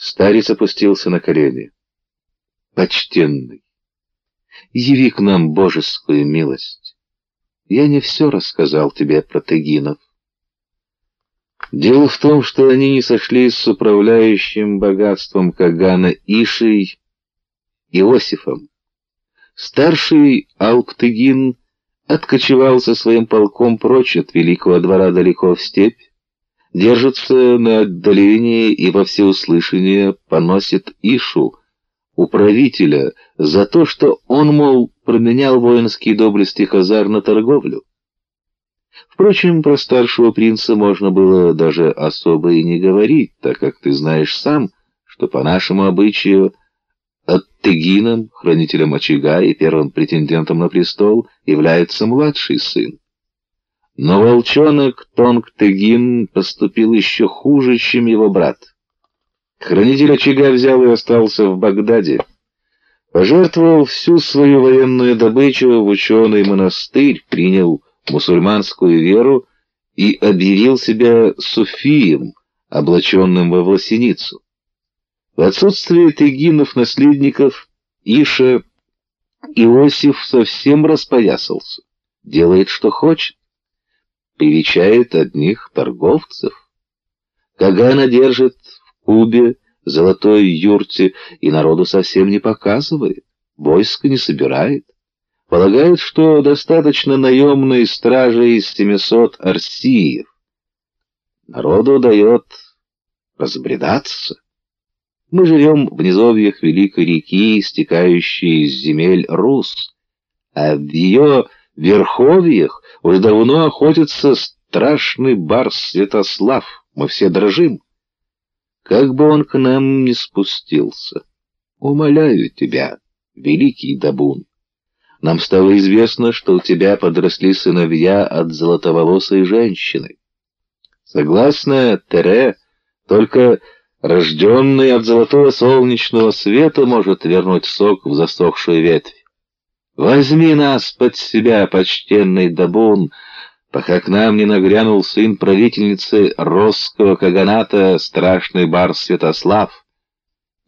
Старец опустился на колени. «Почтенный, яви к нам божескую милость. Я не все рассказал тебе про тегинов. Дело в том, что они не сошлись с управляющим богатством Кагана Ишей Иосифом. Старший Алктыгин откочевал со своим полком прочь от великого двора далеко в степь, держится на отдалении и во всеуслышание поносит Ишу, управителя, за то, что он, мол, променял воинские доблести Хазар на торговлю. Впрочем, про старшего принца можно было даже особо и не говорить, так как ты знаешь сам, что по нашему обычаю Аттегином, хранителем очага и первым претендентом на престол, является младший сын. Но волчонок Тонг-Тегин поступил еще хуже, чем его брат. Хранитель очага взял и остался в Багдаде. Пожертвовал всю свою военную добычу в ученый монастырь, принял мусульманскую веру и объявил себя суфием, облаченным во власеницу. В отсутствие тегинов-наследников Иша Иосиф совсем распоясался, делает, что хочет, привечает одних торговцев. Кагана держит в Кубе, золотой юрте, и народу совсем не показывает, войско не собирает. Полагает, что достаточно наемной стражи из 700 арсиев. Народу дает разбредаться. Мы живем в низовьях великой реки, стекающей из земель Рус, а в ее верховьях уже давно охотится страшный барс Святослав. Мы все дрожим. Как бы он к нам не спустился. Умоляю тебя, великий Дабун. Нам стало известно, что у тебя подросли сыновья от золотоволосой женщины. Согласно Тере, только рожденный от золотого солнечного света может вернуть сок в засохшую ветвь. Возьми нас под себя, почтенный Дабун, пока к нам не нагрянул сын правительницы Росского Каганата, страшный бар Святослав,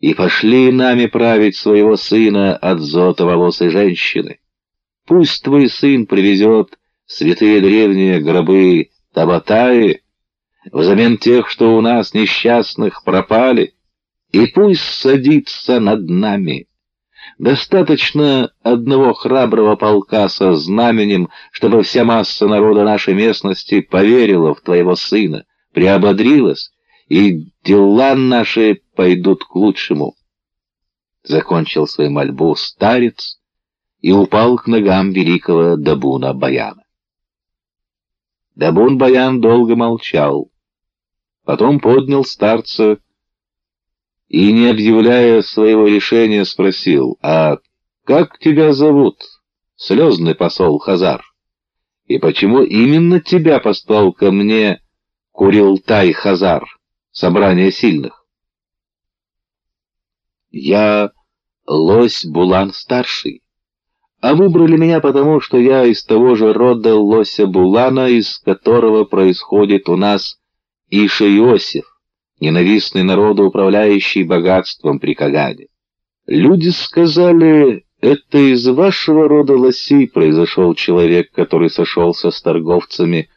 и пошли нами править своего сына от золотоволосой женщины. Пусть твой сын привезет святые древние гробы Табатаи, взамен тех, что у нас несчастных пропали, и пусть садится над нами. Достаточно одного храброго полка со знаменем, чтобы вся масса народа нашей местности поверила в твоего сына, приободрилась, и дела наши пойдут к лучшему. Закончил свою мольбу старец, и упал к ногам великого Дабуна Баяна. Дабун Баян долго молчал, потом поднял старца и, не объявляя своего решения, спросил, «А как тебя зовут, слезный посол Хазар? И почему именно тебя послал ко мне Курилтай Хазар, собрание сильных?» «Я Лось Булан-старший», а выбрали меня потому, что я из того же рода лося Булана, из которого происходит у нас Иша Иосиф, ненавистный народу, управляющий богатством при Кагане. Люди сказали, это из вашего рода лосей произошел человек, который сошелся с торговцами,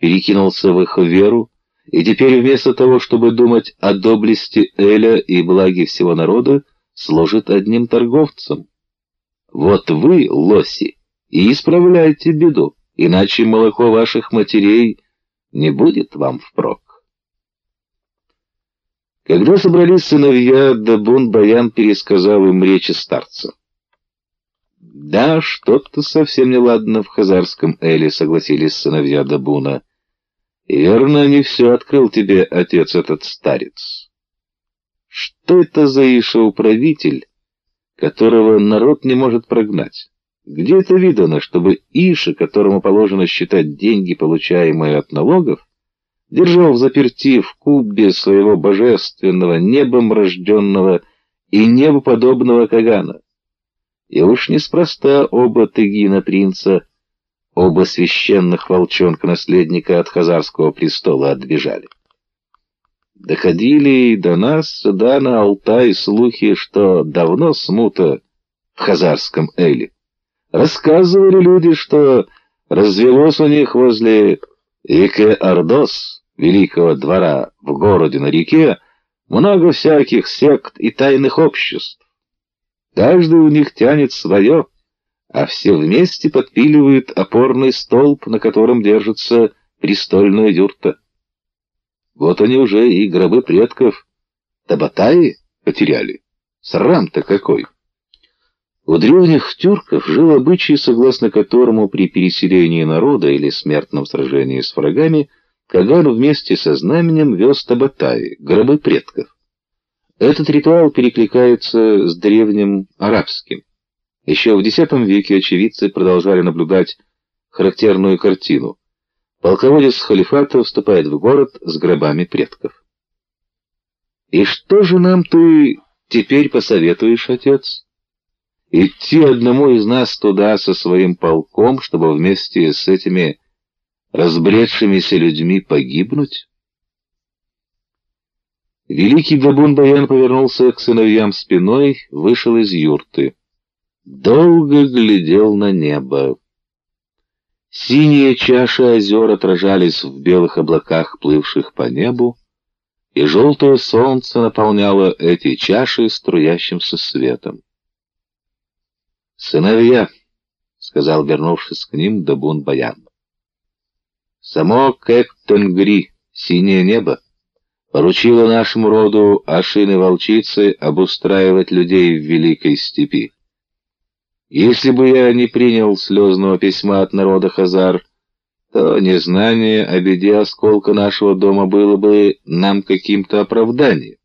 перекинулся в их веру, и теперь вместо того, чтобы думать о доблести Эля и благе всего народа, служит одним торговцем. Вот вы, лоси, и исправляйте беду, иначе молоко ваших матерей не будет вам впрок. Когда собрались сыновья, Дабун Баян пересказал им речи старца. «Да, что-то совсем неладно в хазарском Эле», — согласились сыновья Дабуна. «И верно, не все открыл тебе отец этот старец. Что это за Иша-управитель?» которого народ не может прогнать. Где это видано, чтобы Иша, которому положено считать деньги, получаемые от налогов, держал в заперти в кубе своего божественного, небом рожденного и небоподобного Кагана? И уж неспроста оба Тыгина принца, оба священных волчонка-наследника от хазарского престола отбежали. Доходили до нас сюда на Алтай слухи, что давно смута в хазарском Эле. Рассказывали люди, что развелось у них возле Ике-Ордос, великого двора в городе на реке, много всяких сект и тайных обществ. Каждый у них тянет свое, а все вместе подпиливают опорный столб, на котором держится престольная юрта. Вот они уже и гробы предков Табатаи потеряли. Срам-то какой! У древних тюрков жил обычай, согласно которому при переселении народа или смертном сражении с врагами Каган вместе со знаменем вез Табатаи, гробы предков. Этот ритуал перекликается с древним арабским. Еще в X веке очевидцы продолжали наблюдать характерную картину. Полководец халифата вступает в город с гробами предков. «И что же нам ты теперь посоветуешь, отец?» Идти одному из нас туда со своим полком, чтобы вместе с этими разбредшимися людьми погибнуть? Великий Габун-Баян повернулся к сыновьям спиной, вышел из юрты. Долго глядел на небо. Синие чаши озер отражались в белых облаках, плывших по небу, и желтое солнце наполняло эти чаши струящимся светом. «Сыновья», — сказал, вернувшись к ним, Дабун Баян. «Само Кэктенгри, синее небо, поручило нашему роду Ашины-волчицы обустраивать людей в Великой Степи. Если бы я не принял слезного письма от народа Хазар, то незнание о беде осколка нашего дома было бы нам каким-то оправданием.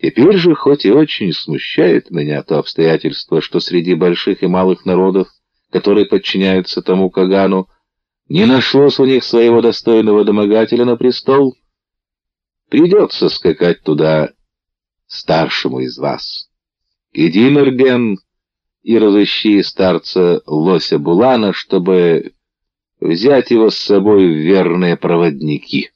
Теперь же, хоть и очень смущает меня то обстоятельство, что среди больших и малых народов, которые подчиняются тому Кагану, не нашлось у них своего достойного домогателя на престол, придется скакать туда старшему из вас. Иди, Мерген, и разыщи старца Лося Булана, чтобы взять его с собой в верные проводники».